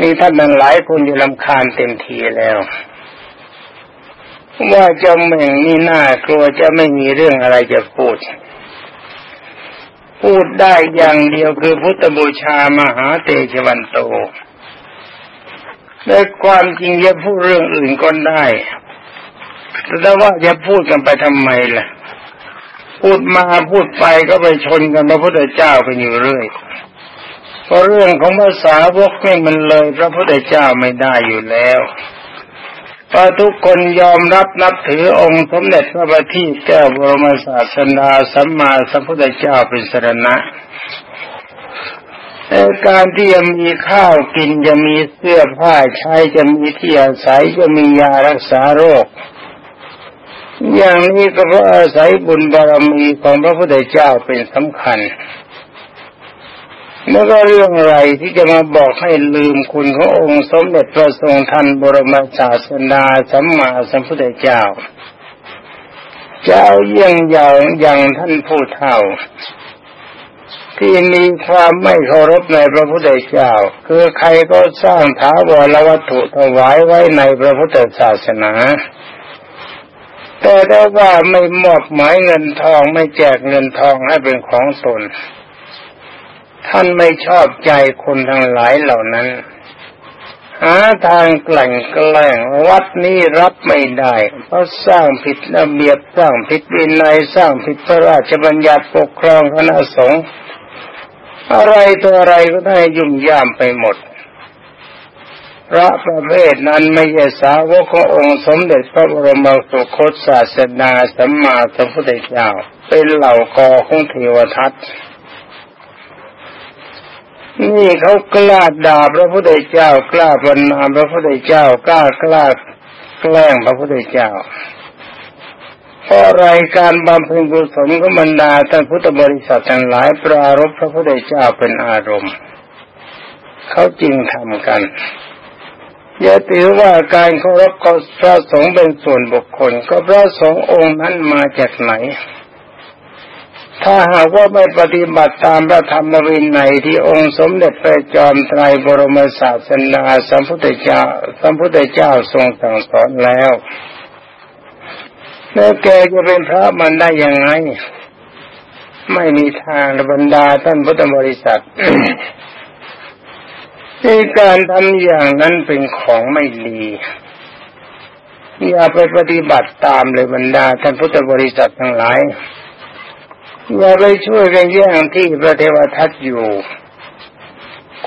มีท่านนั้นหลายคนอยู่ลำคาญเต็มทีแล้ว ว่าเจ้าแม่งนี่น่ากลัวจะไม่มีเรื่องอะไรจะพูด พูดได้อย่างเดียวคือพุทธบูชามหาเตชวันโตแต่ความจริงจะพูดเรื่องอื่นก็ได้ แต่ว่าจะพูดกันไปทำไมล่ะ พูดมาพูดไปก็ไปชนกันพระพุทธเจ้ากันอยู่เรื่อย เพราะเรื่องของภาษาวกนี่มันเลยพระพุทธเจ้าไม่ได้อยู่แล้วพอทุกคนยอมรับนับถือองค์สมเด็จพระบัณฑิตแก้วบรมศาสนาสัมมาสัมพุทธเจ้าเป็นสรณะแต่การที่จะมีข้าวกินจะมีเสื้อผ้าใช้จะมีที่อาศัยจะมียารักษาโรค อย่างนี้ก็เพราะอาศัยบุญบารมีของพระพุทธเจ้าเป็นสำคัญ แล้วก็เรื่องอะไรที่จะมาบอกให้ลืมคุณขององค์สมเด็จพระทรงทันบรมศาสนาสัมมาสัมพุทธเจ้า เจ้าเยี่ยงอย่างอย่างท่านผู้เฒ่า ที่มีความไม่เคารพในพระพุทธเจ้า คือใครก็สร้างถาวรวัตถุถวายไว้ในพระพุทธศาสนาแต่ถ้ว่าไม่มอบหมายเงินทองไม่แจกเงินทองให้เป็นของตน ท่านไม่ชอบใจคนทั้งหลายเหล่านั้น หาทางกลั่นแกล้งวัดนี้รับไม่ได้เพราะสร้างผิดระเบียบสร้างผิดวินัยสร้างผิดพระราชบัญญัติปกครองคณะสงฆ์อะไรตัวอะไรก็ได้ยุ่งยามไปหมดพระประเภทนั้นไม่ใช่สาวกขององค์สมเด็จพระบรมสุคตศาสนาสัมมาสัมพุทธเจ้า เป็นเหล่ากอของเทวทัต นี่เขากล้าด่าพระพุทธเจ้ากล้าบรรณามพระพุทธเจ้ากล้ากล้าแกล้งพระพุทธเจ้าเพราะรายการบำเพ็ญกุศลก็บรรดาท่านพุทธบริษัททั้งหลายปรารบพระพุทธเจ้าเป็นอารมณ์เขาจริงทำกันอย่าถือว่าการเคารพพระสงฆ์เป็นส่วนบุคคล ก็พระสงฆ์องค์นั้นมาจากไหน ถ้าหากว่าไม่ปฏิบัติตามพระธรรมวินัยที่องค์สมเด็จพระจอมไตรบรมศาสนาสัมพุทธเจ้าสัมพุทธเจ้าทรงสั่งสอนแล้วแล้วแกจะเป็นพระมันได้ยังไง ไม่มีทางบรรดาท่านพุทธบริษัทในการทำอย่างนั้นเป็นของไม่ดีอย่าไปปฏิบัติตามเลยบรรดาท่านพุทธบริษัททั้งหลาย อย่าไปช่วยกันแย่งที่พระเทวทัตอยู่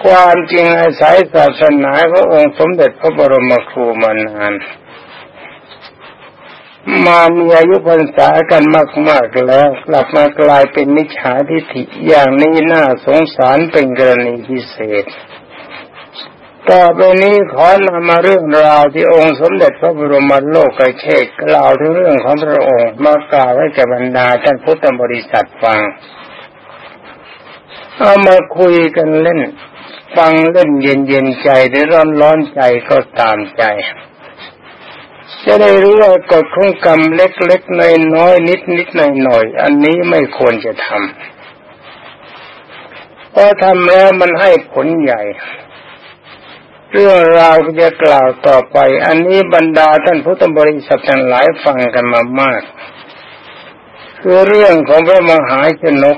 ความจริงอาศัยศาสนาพระองค์สมเด็จพระบรมครูมานาน มามีอายุพรรษากันมากๆแล้วกลับมากลายเป็นมิจฉาทิฏฐิอย่างนี้น่าสงสารเป็นกรณีพิเศษ ต่อไปนี้ขอนำมาเรื่องราวที่องค์สมเด็จพระบรมโลกเชษกล่าวถึงเรื่องของพระองค์มากล่าวให้แก่บรรดาท่านพุทธบริษัทฟัง เอามาคุยกันเล่น ฟังเล่นเย็นเย็นใจหรือร้อนร้อนใจก็ตามใจ จะได้รู้ว่ากฎของกรรมเล็กๆน้อยน้อยนิดนิดหน่อยหน่อยอันนี้ไม่ควรจะทำเพราะทำแล้วมันให้ผลใหญ่ เรื่องราวที่จะกล่าวต่อไป อันนี้บรรดาท่านพุทธบริษัททั้งหลายฟังกันมามาก คือเรื่องของพระมหาชนก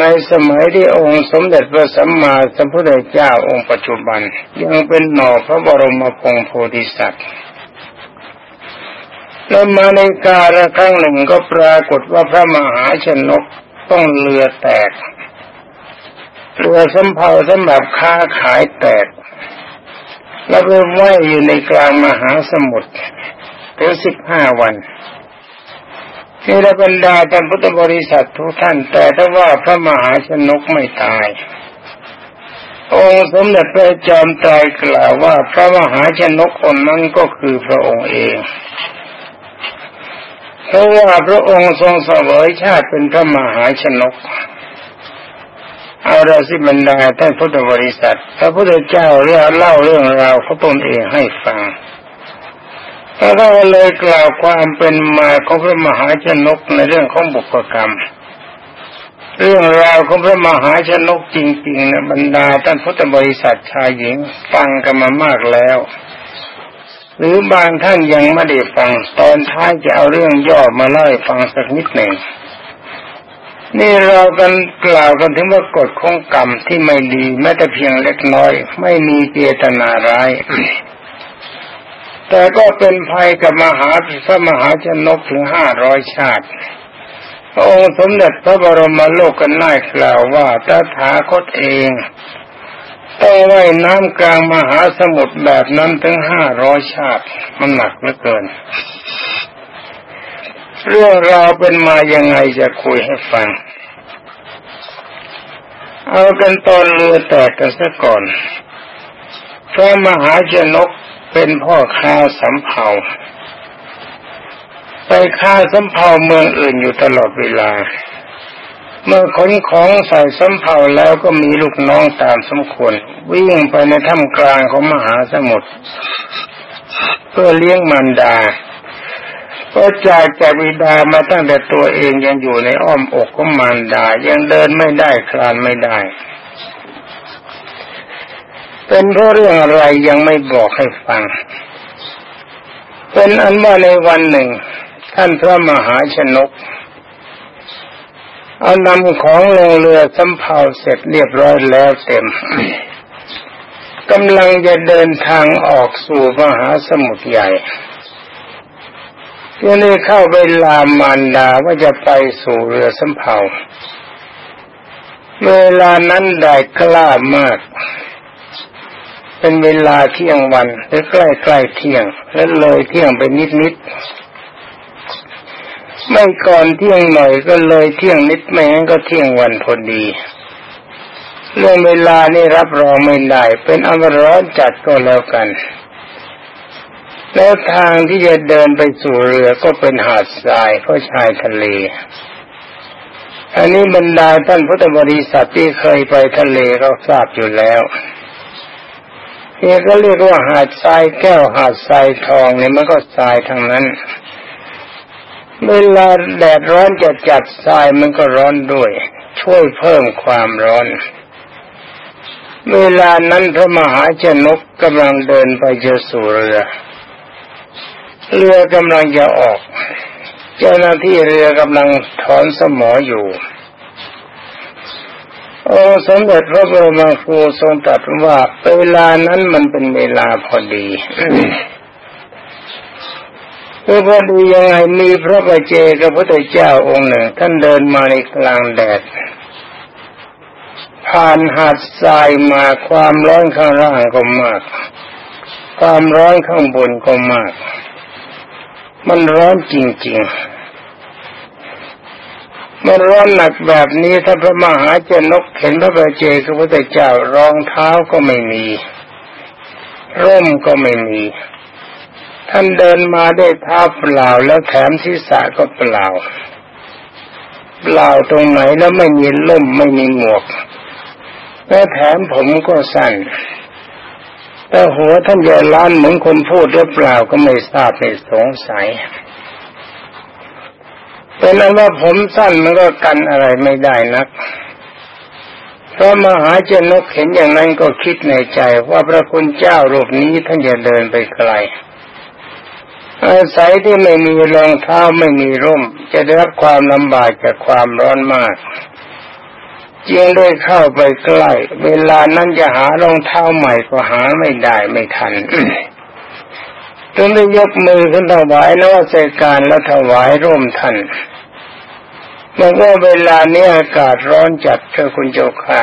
ในสมัยที่องค์สมเด็จพระสัมมาสัมพุทธเจ้าองค์ปัจจุบัน ยังเป็นหน่อพระบรมพงโพธิสัตว์แล้วมาในการครั้งหนึ่งก็ปรากฏว่าพระมหาชนกต้องเรือแตกเรือสำเภาสำหรับค้าขายแตก แล้วก็ว่ายอยู่ในกลางมหาสมุทรถึงสิบห้าวันนี่ละบรรดาท่านพุทธบริษัททุกท่าน แต่ถ้าว่าพระมหาชนกไม่ตาย องค์สมเด็จพระจอมไตรกล่าวว่าพระมหาชนกคนนั้นก็คือพระองค์เองเพราะว่าพระองค์ทรงเสวยชาติเป็นพระมหาชนก เอาเราสิบรรดาท่านพุทธบริษัท พระพุทธเจ้าเรื่องเล่าเรื่องราวเขาตนเองให้ฟังแล้วก็เลยกล่าวความเป็นมาของพระมหาชนกในเรื่องของบุพกรรม เรื่องราวของพระมหาชนกจริงๆนะบรรดาท่านพุทธบริษัทชายหญิงฟังกันมามากแล้ว หรือบางท่านยังไม่ได้ฟังตอนท้ายจะเอาเรื่องย่อมาเล่าให้ฟังสักนิดหนึ่ง นี่เรากันกล่าวกันถึงว่ากฎของกรรมที่ไม่ดีแม้แต่เพียงเล็กน้อย ไม่มีเจตนาร้าย แต่ก็เป็นภัยกับมหาพระมหาชนกถึงห้าร้อยชาติพระองค์สมเด็จพระบรมโลกกันน่ายกล่าวว่าตถาคตเองต้องว่ายน้ำกลางมหาสมุทรแบบนั้นถึงห้าร้อยชาติ มันหนักเหลือเกิน เรื่องราวเป็นมายังไงจะคุยให้ฟัง เอากันตอนเรือแตกกันซะก่อน พระมหาชนกเป็นพ่อค้าสำเภาไปฆ่าสำเภาเมืองอื่นอยู่ตลอดเวลา เมื่อขนของใส่สำเภาแล้วก็มีลูกน้องตามสมควร วิ่งไปในถ้ำกลางของมหาสมุทรเพื่อเลี้ยงมันดา ก็จากจากบิดามาตั้งแต่ตัวเองยังอยู่ในอ้อมอกของมารดายังเดินไม่ได้คลานไม่ได้ เป็นเพราะเรื่องอะไรยังไม่บอกให้ฟัง เป็นอันว่าในวันหนึ่ง ท่านพระมหาชนก เอานำของลงเรือสำเภาเสร็จเรียบร้อยแล้วเต็มกำลังจะเดินทางออกสู่มหาสมุทรใหญ่ ยังได้เข้าไปลามมารดาว่าจะไปสู่เรือสำเภาเวลานั้นได้กล้ามาก เป็นเวลาเที่ยงวันหรือใกล้ใกล้เที่ยง และเลยเที่ยงไปนิดนิดไม่ก่อนเที่ยงหน่อยก็เลยเที่ยงนิดไม่งั้นก็เที่ยงวันพอดีเรื่องเวลานี่รับรองไม่ได้เป็นอมร้อนจัดก็แล้วกัน แล้วทางที่จะเดินไปสู่เรือก็เป็นหาดทรายเพราะชายทะเล อันนี้บรรดาท่านพุทธบริษัทที่เคยไปทะเลเขาทราบอยู่แล้วนี่ก็เรียกว่าหาดทรายแก้วหาดทรายทองเนี่ยมันก็ทรายทั้งนั้นเวลาแดดร้อนจะจัดทรายมันก็ร้อนด้วย ช่วยเพิ่มความร้อน เวลานั้นพระมหาชนกกำลังเดินไปเจอสู่เรือ เรือกำลังจะออก เจ้าหน้าที่เรือกำลังถอนสมออยู่โอ้สมเด็จพระบรมครูทรงตรัสว่าเวลานั้นมันเป็นเวลาพอดีคือพอดียังไงมีพระประเจกับพระเจ้าองค์หนึ่ง ท่านเดินมาในกลางแดด ผ่านหาดทรายมาความร้อนข้างล่างก็มาก ความร้อนข้างบนก็มาก มันร้อนจริงๆ มันร้อนหนักแบบนี้ถ้าพระมหาเจนกเห็นพระประเจกับพระเจ้ารองเท้าก็ไม่มี ร่มก็ไม่มี ท่านเดินมาได้เท้าเปล่าแล้วแถมศีรษะก็เปล่า เปล่าตรงไหนแล้วไม่มีล่มไม่มีหมวก แล้แถมผมก็สั้น แต่หัวท่านใหญ่ล้านเหมือนคนพูดหรือเปล่าก็ไม่ทราบไม่สงสัยเป็นนั้นว่าผมสั้นมันก็กันอะไรไม่ได้นักพระมหาเจนกเห็นอย่างนั้นก็คิดในใจว่าพระคุณเจ้ารูปนี้ท่านจะเดินไปไกลอาศัยที่ไม่มีรองเท้าไม่มีร่ม จะได้รับความลำบากจากความร้อนมาก จึงได้เข้าไปใกล้ เวลานั้นจะหารองเท้าใหม่ก็หาไม่ได้ไม่ทันจึงได้ยกมือขึ้นถวายนวัตการแล้วถวายร่มท่านเมื่อเวลานี้อากาศร้อนจัดเจ้าคุณเจ้าค่ะ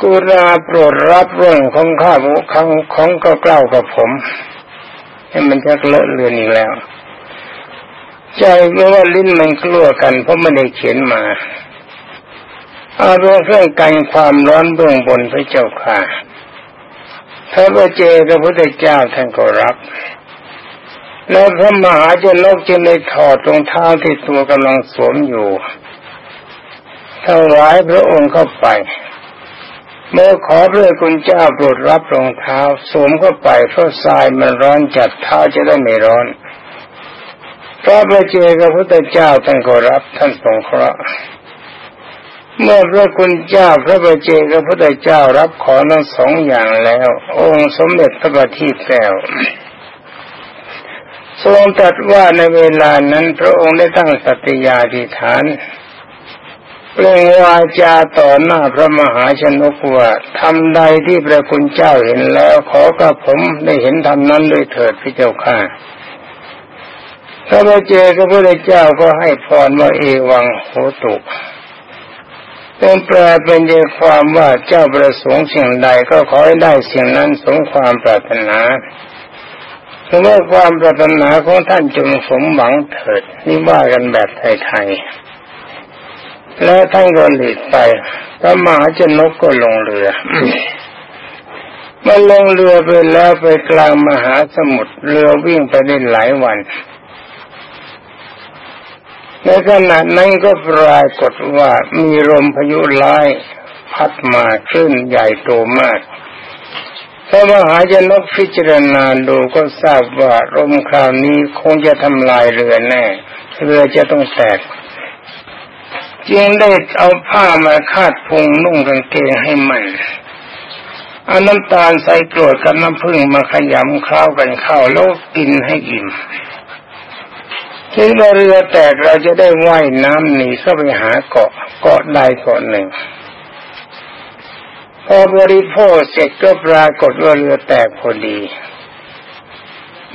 กุราโปรดรับเรื่องของข้าบุของของก็เกล้ากับผมให้มันจะเลอะเลือนอีกแล้ว ใจเพราะว่าลิ้นมันกลัวกันเพราะไม่ได้เขียนมา เอาเรื่องเครื่องกันความร้อนเบื้องบนพระเจ้าค่ะพระพุทธเจ้าพระพุทธเจ้าท่านก็รับ แล้วพระมหาจนกจึงได้ถอดรองเท้าที่ตัวกำลังสวมอยู่ถวายพระองค์เข้าไป เมื่อขอพระคุณเจ้าโปรดรับรองเท้าสวมเข้าไปเพราะทรายมันร้อนจัดเท้าจะได้ไม่ร้อน พระประเจกับพระพุทธเจ้าท่านก็รับท่านทรงเคราะห์ เมื่อพระคุณเจ้าพระบาเจกับพระพุทธเจ้ารับขอทั้งสองอย่างแล้ว องค์สมเด็จพระบัณฑิตแก้วทรงตรัสว่าในเวลานั้นพระองค์ได้ตั้งสัตยาธิฐานเปล่งวาจาต่อหน้าพระมหาชนกว่าทำใดที่พระคุณเจ้าเห็นแล้ว ขอกับผมได้เห็นทำนั้นด้วยเถิดพระเจ้าข้าพระบาเจกับพระเจ้าก็ให้พรว่าเอวังโหตุ เป็นแปลเป็นใจความว่าเจ้าประสงค์สิ่งใดก็ขอให้ได้สิ่งนั้นสมความปรารถนาเพราะว่าความปรารถนาของท่านจงสมหวังเถิดนี่ว่ากันแบบไทยๆแล้วท่านก็หลีกไปพระมหาชนกก็ลงเรือมันลงเรือไปแล้วไปกลางมหาสมุทรเรือวิ่งไปได้หลายวัน ในขณะนั้นก็ปรากฏว่ามีลมพายุร้ายพัดมาคลื่นใหญ่โตมากพระมหาชนกพิจารณาดูก็ทราบว่าลมคราวนี้คงจะทำลายเรือแน่ เรือจะต้องแตกจึงได้เอาผ้ามาคาดพุงนุ่งกางเกงให้มันเอาน้ำตาลใส่กรวดกับน้ำผึ้งมาขยำข้าวกันเข้าแล้วกินให้อิ่ม ถึงเรือแตกเราจะได้ว่ายน้ำหนีเข้าไปหาเกาะเกาะใดเกาะหนึ่ง พอบริโภคเสร็จก็ปรากฏว่าเรือแตกพอดี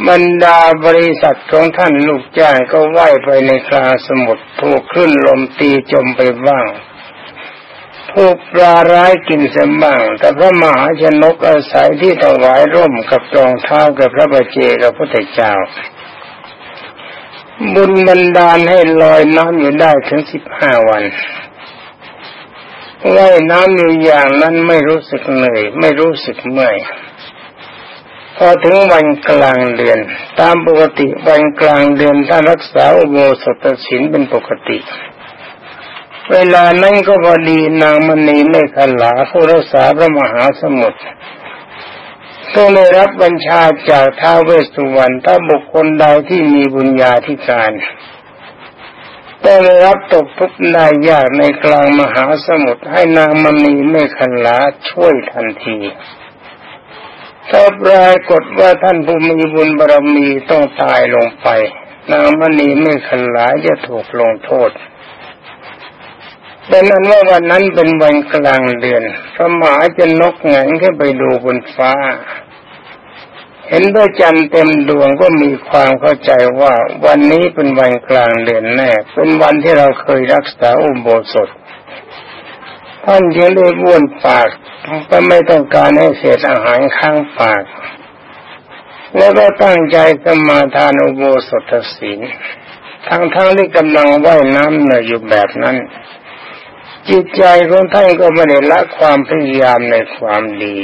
บรรดาบริษัทของท่านลูกจ้างก็ว่ายไปในกลาสมุทรถูกขึ้นลมตีจมไปบ้างถูกปลาร้ายกินเสบ้าง แต่พระมหาชนกอาศัยที่ถวายร่มกับรองเท้ากับพระบาเจกับพระพุทธเจ้า บุญบันดาลให้ลอยน้ำอยู่ได้ถึงสิบห้าวันว่ายน้ำอยู่อย่างนั้นไม่รู้สึกเหนื่อยไม่รู้สึกเมื่อยพอถึงวันกลางเดือน ตามปกติวันกลางเดือนถ้ารักษาอุโบสถศีลเป็นปกติ เวลานั้นก็พอดีนางมณีไม่ขลาผู้รักษาพระมหาสมุทร ต้องได้รับบัญชาจากท้าวเวสสุวรรณถ้าบุคคลใดที่มีบุญญาธิการต้องได้รับตกทุกนายยากในกลางมหาสมุทรให้นางมณีไม่ขันลาช่วยทันทีถ้าปรากฏว่าท่านผู้มีบุญบารมีต้องตายลงไป นางมณีไม่ขันลาจะถูกลงโทษ เป็นนั้นว่าวันนั้นเป็นวันกลางเดือนพระหมาจะนกแงนขึ้นไปดูบนฟ้า เห็นพระจันเต็มดวงก็มีความเข้าใจว่าวันนี้เป็นวันกลางเดือนแน่ เป็นวันที่เราเคยรักษาอุโบสถท่านยังได้บ้วนปากก็ไม่ต้องการให้เศษอาหารข้างปาก แล้วก็ตั้งใจสมาทานอุโบสถศีลทั้งทั้งที่กำลังว่ายน้ำเหนื่อยอยู่แบบนั้น จิตใจของท่านก็ไม่ได้ละความพยายามในความดี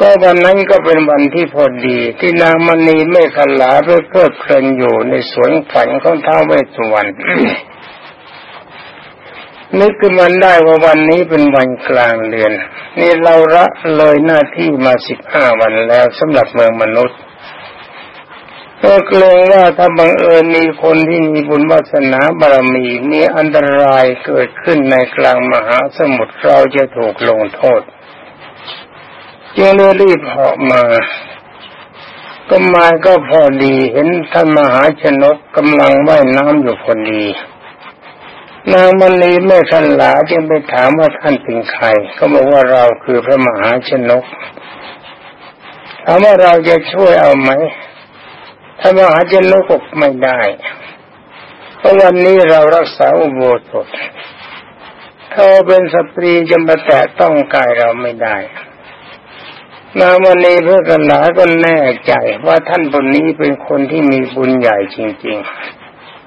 ก็วันนั้นก็เป็นวันที่พอดี ที่นางมณีไม่ขลาเพื่อเพลิดเพลินอยู่ในสวนฝันของท้าวเวสสุวรรณนึกขึ้นมันได้ว่าวันนี้เป็นวันกลางเดือน นี่เราละเลยหน้าที่มาสิบห้าวันแล้วสำหรับเมืองมนุษย์ ก็เกรงว่าถ้าบังเอิญมีคนที่มีบุญวาสนาบารมีมีอันตรายเกิดขึ้นในกลางมหาสมุทรเราจะถูกลงโทษจึงเลยรีบเหาะมา ก็มาก็พอดีเห็นท่านมหาชนกกำลังว่ายน้ำอยู่พอดีนางมณีแม่ขันหลาจึงไปถามว่าท่านเป็นใครเขาบอกว่าเราคือพระมหาชนกถามว่าเราจะช่วยเอาไหม ถ้ามหาชนกบอกไม่ได้เพราะวันนี้เรารักษาอุโบสถถ้าเป็นสตรีจะมาแตะต้องกายเราไม่ได้นางมณีเพื่อกันหลาก็แน่ใจว่าท่านคนนี้เป็นคนที่มีบุญใหญ่จริง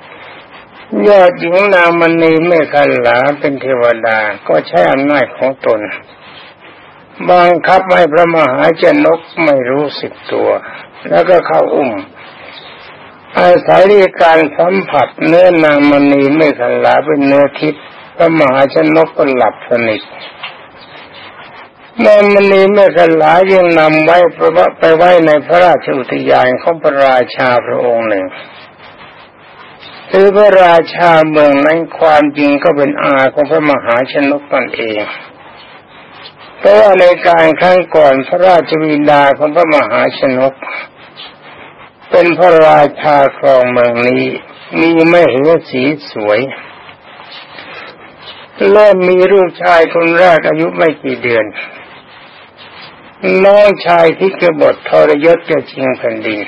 ๆ ยอดหญิงนางมณีไม่กันหลาเป็นเทวดาก็ใช้อำนาจของตนบังคับให้พระมหาชนกไม่รู้สึกตัว แล้วก็เข้าอุ้ม อาศัยการสัมผัสเนื้อนางมณีไม่ขันลาเป็นเนื้อทิพย์พระมหาชนกก็หลับสนิทแม่มณีแม่กลายังนำไว้พระว่าไปไว้ในพระราชอุทยานของพระราชาพระองค์หนึ่งหรือพระราชาเมืองนั้นความจริงก็เป็นอาของพระมหาชนกตนเองเพราะว่าในการครั้งก่อนพระราชวินดาของพระมหาชนก เป็นพระราชาครองเมืองนี้ มีไม่เหสีสวยเริ่มมีลูกชายคนแรกอายุไม่กี่เดือน น้องชายที่กบฏทรยศจะชิงแผ่นดิน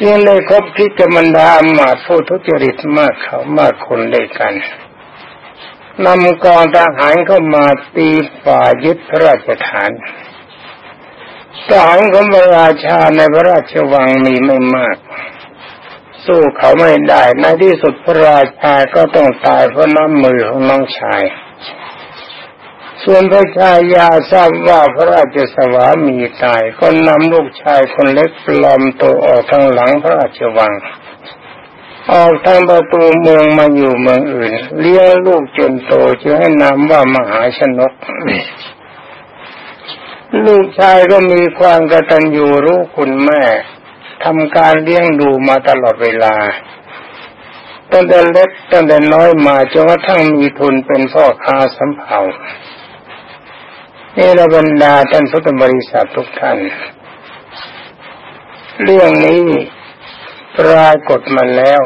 จึงเลยคบคิดกับมันดาอมาตผู้ทุจริตมากเขามากคนด้วยกันนำกองทหารเข้ามาตีฝ่ายึดพระราชฐาน ทหารของพระราชาในพระราชวังมีไม่มาก สู้เขาไม่ได้ในที่สุดพระราชาก็ต้องตายเพราะน้ำมือของน้องชาย ส่วนพระชายาทราบว่าพระราชสวามีตายก็นำลูกชายคนเล็กปลอมตัวออกทางหลังพระราชวัง ออกทางประตูเมืองมาอยู่เมืองอื่น เลี้ยงลูกจนโตจึงให้นามว่ามหาชนก ลูกชายก็มีความกตัญญูรู้คุณแม่ทำการเลี้ยงดูมาตลอดเวลาตั้งแต่เล็กตั้งแต่น้อยมาจนกระทั่งมีทุนเป็นพ่อค้าสำเภานี่ระบรรดาท่านพุทธบริษัททุกท่าน เรื่องนี้ปรากฏมาแล้ว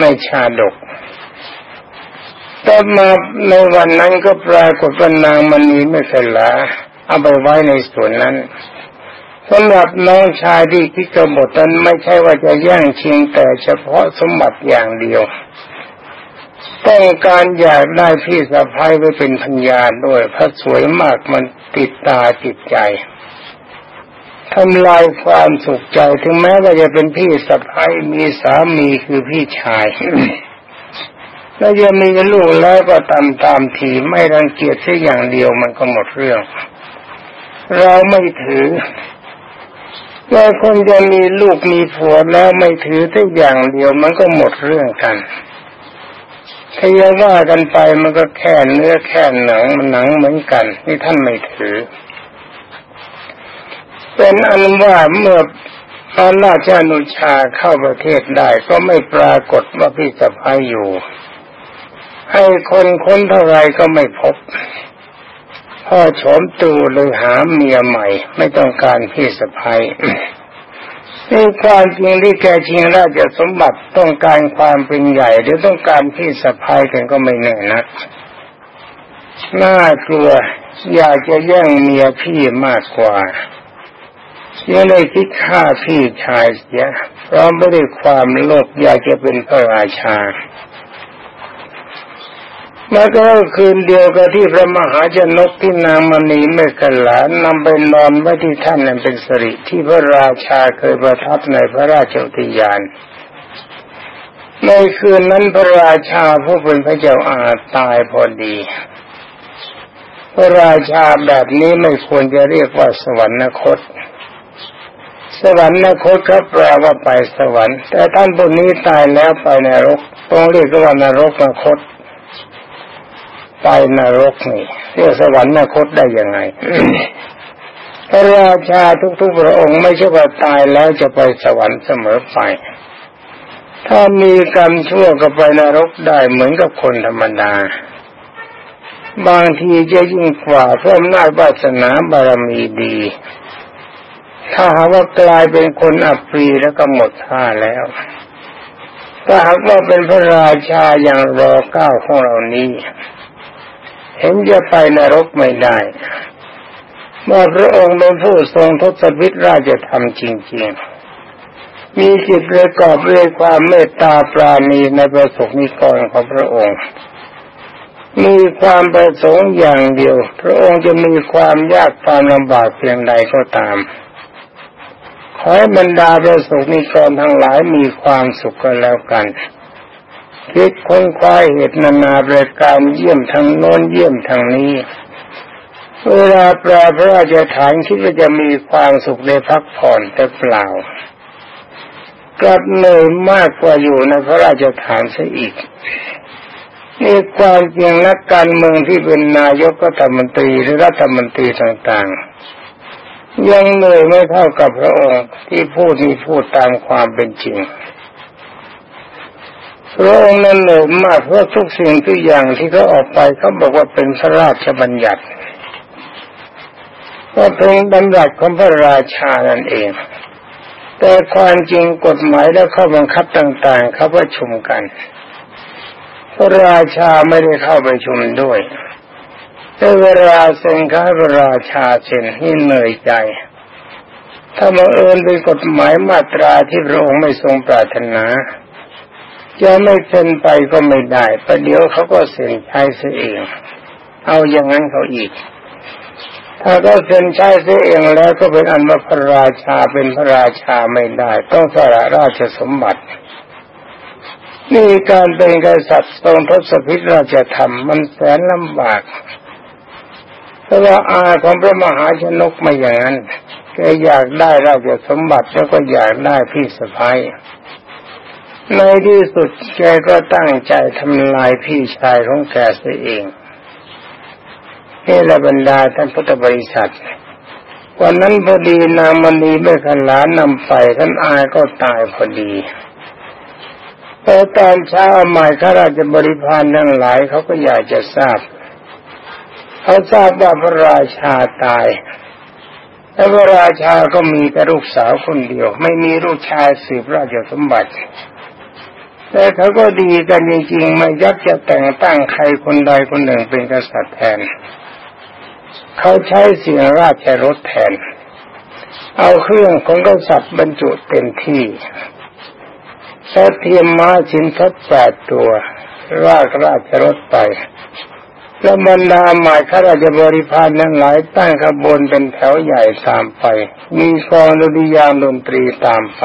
ในชาดก แต่มาในวันนั้นก็ปรากฏว่านางมณีไม่เคยลา เอาไปไว้ในส่วนนั้นสำหรับน้องชายที่คิกบฏนั้นไม่ใช่ว่าจะแย่งชิงแต่เฉพาะสมบัติอย่างเดียว ต้องการอยากได้พี่สะพ้ายไว้เป็นพัญญาด้วยพระสวยมากมันติดตาติดใจทำลายความสุขใจถึงแม้ว่าจะเป็นพี่สะพ้ายมีสามีคือพี่ชายแล้วจะมีลูกแล้วก็ตามตามทีไม่รังเกียจแค่อย่างเดียวมันก็หมดเรื่อง เราไม่ถือแต่คนจะมีลูกมีผัวแล้วไม่ถือแค่อย่างเดียวมันก็หมดเรื่องกันถ้าจะว่ากันไปมันก็แค่เนื้อแค่หนังมันหนังเหมือนกันนี่ท่านไม่ถือ เป็นอันว่าเมื่อพระราชานุชาเข้าประเทศได้ก็ไม่ปรากฏว่าพี่สะพ้ายอยู่ ให้คนค้นเท่าไรก็ไม่พบ พ่อโฉมตูเลยหาเมียใหม่ ไม่ต้องการพี่สะพ้ายนี่ความจริงที่แกจริงราชสมบัติต้องการความเป็นใหญ่หรือต้องการพี่สะพ้ายกันก็ไม่แน่นักน่ากลัวอยากจะแย่งเมียพี่มากกว่ายังเลยคิดฆ่าพี่ชายเสียเพราะไม่ได้ความโลภอยากจะเป็นพระราชา มาก็คืนเดียวกับที่พระมหาชนกที่นางมณีไม่กันหลานนำไปนอนไว้ที่ท่านนั้นเป็นสริที่พระราชาเคยประทับในพระราชอุทยาน ในคืนนั้นพระราชาผู้เป็นพระเจ้าอาตายพอดี พระราชาแบบนี้ไม่ควรจะเรียกว่าสวรรคตสวรรค์นคตครับแปลว่าไปสวรรค์ แต่ท่านพวกนี้ตายแล้วไปนรก ต้องเรียกว่านรกนคต ไปนรกนี่เรียกสวรรค์นคตได้ยังไงพระราชาทุกๆพระองค์ไม่ใช่ว่าตายแล้วจะไปสวรรค์เสมอไป ถ้ามีกรรมชั่วก็ไปนรกได้เหมือนกับคนธรรมดา บางทีจะยิ่งกว่าเพิ่มหน้าวาสนาบารมีดี ถ้าหากว่ากลายเป็นคนอับปรีแล้วก็หมดท่าแล้ว ถ้าหากว่าเป็นพระราชาอย่างรอเก้าของเรานี้ เห็นจะไปนรกไม่ได้ เมื่อพระองค์เป็นผู้ทรงทศพิธราชธรรมจริงๆ มีจิตประกอบด้วยความเมตตาปราณีในประสบนิกรของพระองค์ มีความประสงค์อย่างเดียว พระองค์จะมีความยากความลำบากเพียงใดก็ตามขอให้บรรดาประสบนิกรทั้งหลายมีความสุขกันแล้วกัน คิดค้นคว้าเหตุนานาประการเยี่ยมทางโน้นเยี่ยมทางนี้ เวลาปลพระราชฐานคิดว่าจะมีความสุขในพักผ่อนแต่เปล่า กลับเหนื่อยมากกว่าอยู่ในพระราชฐานซะอีกนี่ความจริงนักการเมืองที่เป็นนายกรัฐมนตรีหรือรัฐมนตรีต่างๆ ยังเหนื่อยไม่เท่ากับพระองค์ที่พูดนี่พูดตามความเป็นจริง พระองค์นั้นเหนื่อยมากเพราะทุกสิ่งทุกอย่างที่เขาออกไปเขาบอกว่าเป็นพระราชบัญญัติก็เป็นบัญญัติของพระราชานั่นเอง แต่ความจริงกฎหมายและข้อบังคับต่างๆเขาประชุมกัน พระราชาไม่ได้เข้าไปชุมด้วยแต่เวลาเซ็นข้าพระราชาเซ็นนี่เหนื่อยใจ ถ้าบังเอิญเป็นกฎหมายมาตราที่พระองค์ไม่ทรงปรารถนา จะไม่เซ็นไปก็ไม่ได้ประเดี๋ยวเขาก็เซ็นใช้เสียเอง เอาอย่างนั้นเขาอีก ถ้าก็เซ็นใช้เสียเองแล้วก็เป็นอันว่าพระราชาเป็นพระราชาไม่ได้ ต้องสละราชสมบัติ นี่การเป็นกษัตริย์ทรงทศพิธราชธรรมมันแสนลำบากแต่ว่าอาของพระมหาชนกไม่อย่างนั้นแกอยากได้ราชสมบัติแล้วก็อยากได้พี่สะพ้าย ในที่สุดแกก็ตั้งใจทำลายพี่ชายของแกเสียเองนี่แหละบรรดาท่านพุทธบริษัท วันนั้นพอดีนางมณีไม่ขันลานำไปท่านอายก็ตายพอดีพอตอนเช้าใหม่ข้าราชบริพารทั้งหลายเขาก็อยากจะทราบ เขาทราบว่าพระราชาตายและพระราชาก็มีแต่ลูกสาวคนเดียว ไม่มีลูกชายสืบราชสมบัติ แต่เขาก็ดีกันจริงๆไม่ยักจะแต่งตั้งใครคนใดคนหนึ่งเป็นกษัตริย์แทน เขาใช้เสียงราชรถแทน เอาเครื่องของกษัตริย์บรรจุเต็มที่แค่เทียมม้าชินทัดแปดตัวรากราชรถไปแล้วบรรดาหมายข้าราชบริพารนั้นหลายตั้งขบวนเป็นแถวใหญ่ตามไป มีกองดุริยางดนตรีตามไป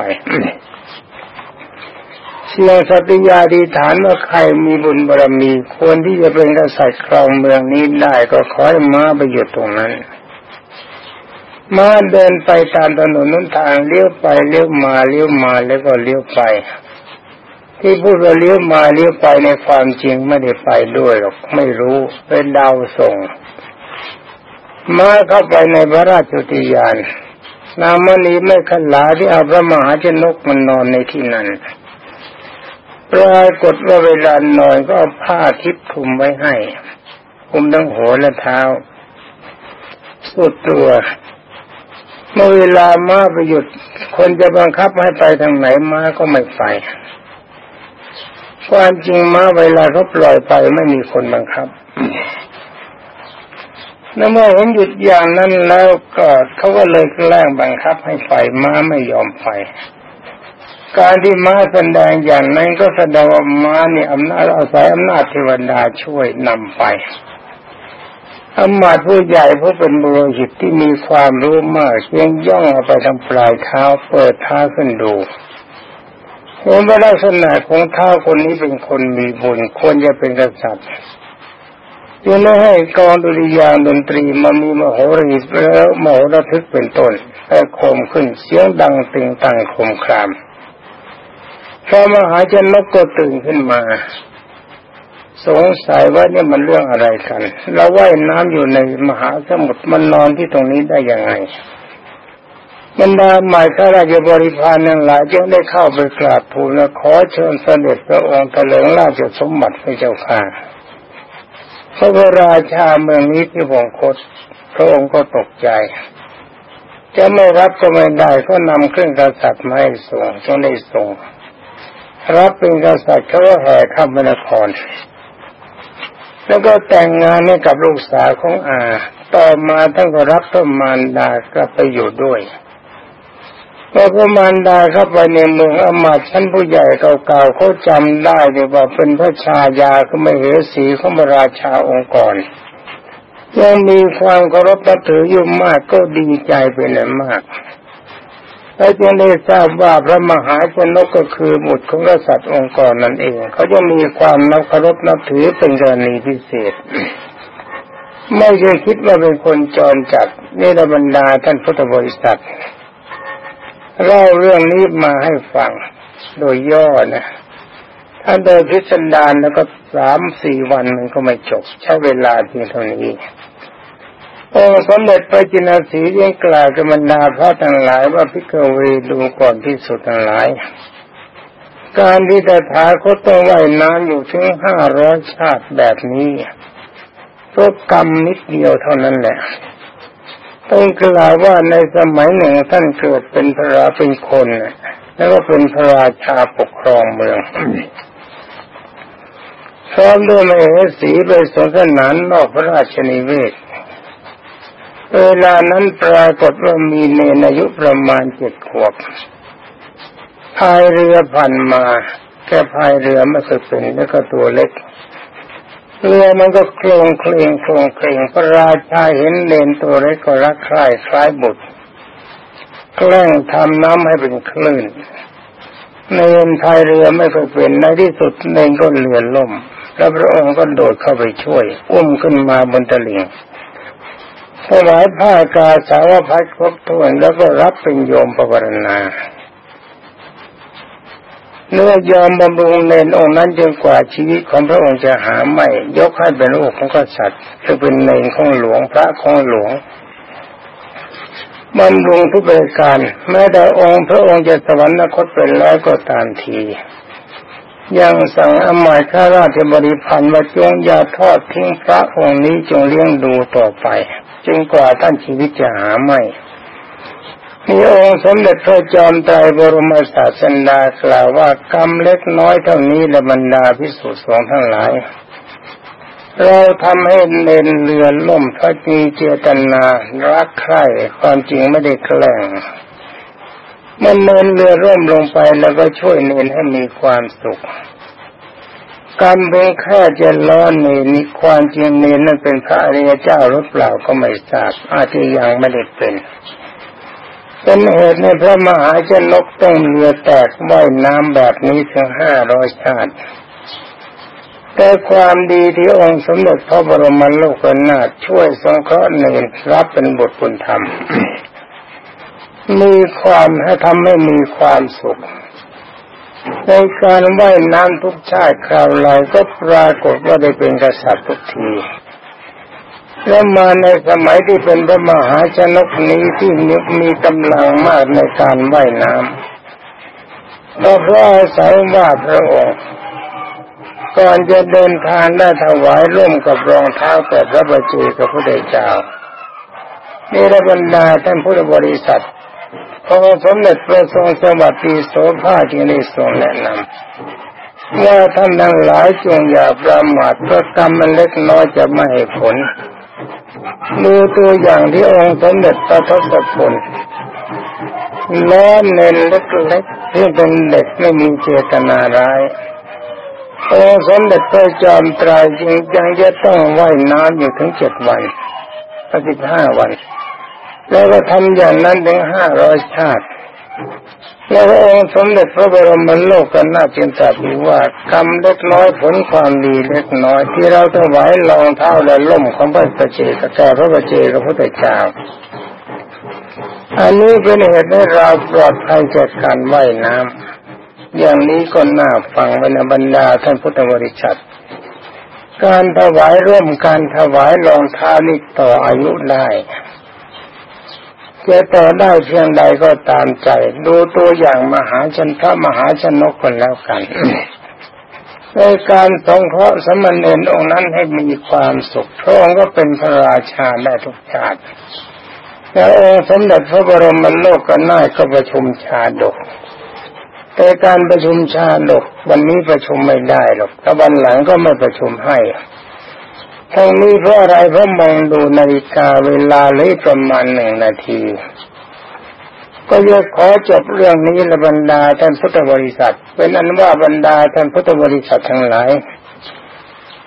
เสียงสัตยาดีฐานว่าใครมีบุญบารมีควรที่จะเป็นกษัตริย์ครองเมืองนี้ได้ก็ขอให้ม้าไปอยู่ตรงนั้นม้าเดินไปตามถนนนั้นทางเลี้ยวไปเลี้ยวมาเลี้ยวมาแล้วก็เลี้ยวไป ที่พูดว่าเลี้ยวมาเลี้ยวไปในความจริงไม่ได้ไปด้วยหรอกไม่รู้เป็นดาวส่งมาเข้าไปในพระราชอุทยานนางมณีไม่ขลาที่เอาพระมหาชนกมันนอนในที่นั้น ปรากฏว่าเวลานอนก็เอาผ้าทิพคลุมไว้ให้คลุมทั้งหัวและเท้าสุดตัวเมื่อเวลาม้าไปหยุด คนจะบังคับให้ไปทางไหนมาก็ไม่ไปความจริงม้าเวลาเขาปล่อยไปไม่มีคนบังคับแล้วเมื่อเห็นหยุดอย่างนั้นแล้วก็เขาก็เลยแกล้งบังคับให้ไปม้าไม่ยอมไป การที่ม้าแสดงอย่างนั้นก็แสดงว่าม้านี่ยอำนาจอาศัยอำนาจเทวดาช่วยนำไปอมาตผู้ใหญ่ผู้เป็นบุรุษที่มีความรู้มากเพียงย่องเอาไปทางปลายเท้าเปิดเท้าขึ้นดูเห็นว่าลักษณะของเท้าคนนี้เป็นคนมีบุญควรจะเป็นกษัตริย์ยังไม่ให้กองดุริยางดนตรีมามีมโหรีแล้วมโหระทึกเป็นต้นแต่โคมขึ้นเสียงดังตึงตังคมคราม พระมหาชนกก็ตื่นขึ้นมา สงสัยว่านี่มันเรื่องอะไรกันเราว่ายน้ำอยู่ในมหาสมุทรมันนอนที่ตรงนี้ได้ยังไงบรรดาหมายข้าราชบริพารนั้นหลายจึงได้เข้าไปกราบทูลและขอเชิญเสด็จพระองค์เถลิงราชสมบัติพระเจ้าค่ะพระราชาเมืองนี้ที่วงคตพระองค์ก็ตกใจ จะไม่รับก็ไม่ได้ก็นำเครื่องกษัตริย์มาให้ส่งจงได้ส่ง รับเป็นกษัตริย์เขาแห่ข้ามนคร แล้วก็แต่งงานให้กับลูกสาวของอา ต่อมาท่านก็รับพระมารดากลับไปอยู่ด้วยพอพระมารดาเข้าไปในเมืองอมาตชั้นผู้ใหญ่เก่าๆเขาจำได้เลยว่าเป็นพระชายาก็ไม่เหสีของพระราชาองค์ก่อนยังมีความเคารพนับถืออยู่มากก็ดีใจเป็นอย่างมาก และจึงได้ทราบว่าพระมหาชนกก็คือบุตรของกษัตริย์องค์กรนั่นเอง เขาจะมีความนับเคารพนับถือเป็นกรณีพิเศษ ไม่เคยคิดว่าเป็นคนจรจัดนี่ระบรรดาท่านพุทธบริษัทเล่าเรื่องนี้มาให้ฟังโดยย่อนะถ้าโดยพิสดารแล้วก็สามสี่วันมันก็ไม่จบ ใช้เวลาเพียงเท่านี้ องสมเด็จพระจินสียังกล่าวกับรรดาพระทั้งหลายว่าพิกเวดูก่อนที่สุดทั้งหลาย การที่ตถาคตต้องว่ายน้ำอยู่ถึงห้าร้อยชาติแบบนี้เพราะกรรมนิดเดียวเท่านั้นแหละต้องกล่าวว่าในสมัยหนึ่งท่านเกิดเป็นพระราเป็นคน แล้วก็เป็นพระราชาปกครองเมืองพร้อมด้วยมเหสีไปสนสนานนอกพระราชนิเวศ เวลานั้นปรากฏว่ามีเนนอายุประมาณเจ็ดขวบพายเรือผ่านมา แค่พายเรือไม่เคยเป็นแล้วก็ตัวเล็กเรือมันก็โคลงเคลงโคลงเคลงพระราชาเห็นเลนตัวเล็กก็รักใคร่คล้ายบุตรแกล้งทำน้ำให้เป็นคลื่นเนนพายเรือไม่เคยเป็นในที่สุดเนนก็เรือล่ม แล้วพระองค์ก็โดดเข้าไปช่วย อุ้มขึ้นมาบนตลิ่ง ถวายผ้ากาสาวพัดครบถ้วนแล้วก็รับเป็นโยมปวารณาเนื้อยอมบำรุงเนนองค์นั้นจนกว่าชีวิตของพระองค์จะหาไม่ ยกให้เป็นลูกของกษัตริย์จะเป็นเนนของหลวงพระของหลวงบำรุงทุกประการ แม้แต่องค์พระองค์จะสวรรคตเป็นแล้วก็ตามที ยังสั่งอมาตข้าราชบริพันธ์ว่าจงอย่าทอดทิ้งพระองค์นี้จงเลี้ยงดูต่อไป จนกว่าท่านชีวิตจะหาไม่มีองค์สมเด็จพระจอมไตรบรมศาสดากล่าวว่ากรรมเล็กน้อยเท่านี้ละบรรดาพิสุทธิ์สองทั้งหลาย เราทำให้เนนเรือล่มพระจีเจตนารักใคร่ความจริงไม่ได้แกล้งมันเนนเรือร่มลงไปแล้วก็ช่วยเนนให้มีความสุข กรรมเป็นแค่จะล้อเนนนี่ความจริงเนนนั่นเป็นพระอริยเจ้าหรือเปล่าก็ไม่ทราบอาจจะยังไม่ได้เป็นเป็นเหตุในพระมหาชนกต้องเรือแตกว่ายน้ำแบบนี้ถึงห้าร้อยชาติ แต่ความดีที่องค์สมเด็จพระบรมโลกนาถช่วยสงเคราะห์เนรรับเป็นบทบุญธรรม มีความให้ทำให้มีความสุข ในการว่ายน้ำทุกชาติคราวไรก็ปรากฏว่าได้เป็นกษัตริย์ทุกทีและมาในสมัยที่เป็นพระมหาชนกนี้ที่มีมีกำลังมากในการว่ายน้ำก็เพราะอาศัยว่าพระองค์ก่อนจะเดินทางได้ถวายร่วมกับรองเท้าแต่พระบัจเจกับพระเจ้านี่ระบรรดาท่านพุทธบริษัท พระสมเด็จพระทรงสวัสดีโสภาจึงได้ทรงแนะนำว่าท่านทั้งหลายจงอย่าประมาทเพราะกรรมมันเล็กน้อยจะไม่ให้ผลดูตัวอย่างที่องค์สมเด็จพระทศพลล้อเน้นเล็กๆที่เป็นเด็กไม่มีเจตนาร้ายองค์สมเด็จพระจอมไตรจริงยังจะต้องว่ายน้ำอยู่ถึงเจ็ดวันสิบห้าวัน แล้วก็ทำอย่างนั้นถึงห้าร้อยชาติ แล้วองค์สมเด็จพระบรมโลกกันน่าจึงตรัสว่ากรรมเล็กน้อยผลความดีเล็กน้อย ที่เราถวายรองเท้าและล่มของพระประเจกแก่พระประเจกับพระเจ้าอันนี้เป็นเหตุให้เราปลอดภัยจากการว่ายน้ำอย่างนี้ก็น่าฟังบรรบรรดาท่านพุทธบริษัทการถวายร่วมการถวายรองเท้านี่ต่ออายุได้ จะต่อได้เพียงใดก็ตามใจ ดูตัวอย่างมหาชนพระมหาชนกคนแล้วกันในการสงเคราะห์สมณเณรองค์นั้นให้มีความสุขพระองค์ก็เป็นพระราชาได้ทุกชาติแล้วองค์สมเด็จพระบรมโลกก็น่ายก็ประชุมชาดกแต่การประชุมชาดกวันนี้ประชุมไม่ได้หรอกแต่วันหลังก็ไม่ประชุมให้ ทั้งนี้เพราะอะไรเพราะมองดูนาฬิกาเวลาเลยประมาณหนึ่งนาที ก็ยกขอจบเรื่องนี้ละบรรดาท่านพุทธบริษัท เป็นอันว่าบรรดาท่านพุทธบริษัททั้งหลาย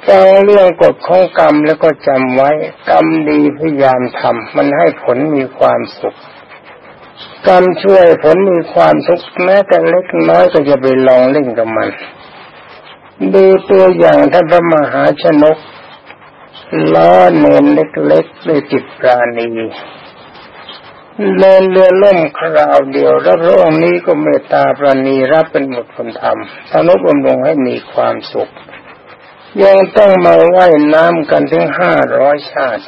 ฟังเรื่องกฎของกรรมแล้วก็จำไว้กรรมดีพยายามทำมันให้ผลมีความสุข กรรมช่วยผลมีความสุขแม้แต่เล็กน้อยก็จะไปลองเล่นกับมัน ดูตัวอย่างท่านพระมหาชนก ล้อเนนเล็กๆด้วยจิตปราณีเนนเรือล่มคราวเดียวแล้วพระองค์นี้ก็เมตตาปราณีรับเป็นหมดคนธรรมทนุบำรุงให้มีความสุข ยังต้องมาไหว้น้ำกันถึงห้าร้อยชาติ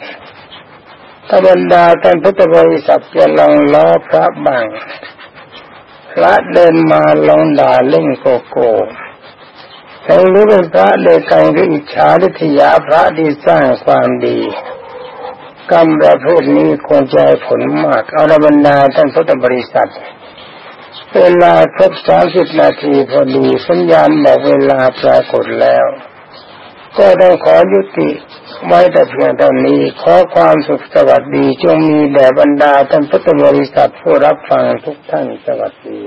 ถ้าบรรดาท่านพุทธบริษัทจะลองล้อพระบังพพระเดินมาลองด่าเล่นโกโก้ ทั้งรู้เป็นพระเลยกังหรืออิจฉาลิทยาพระที่สร้างความดีกรรมประเภทนี้ควรจะผลมาก เอาละบรรดาท่านพุทธบริษัท เวลาครบสามสิบนาทีพอดีสัญญาณบอกเวลาปรากฏแล้ว ก็ต้องขอยุติไว้แต่เพียงเท่านี้ ขอความสุขสวัสดีจงมีแด่บรรดาท่านพุทธบริษัทผู้รับฟังทุกท่านสวัสดี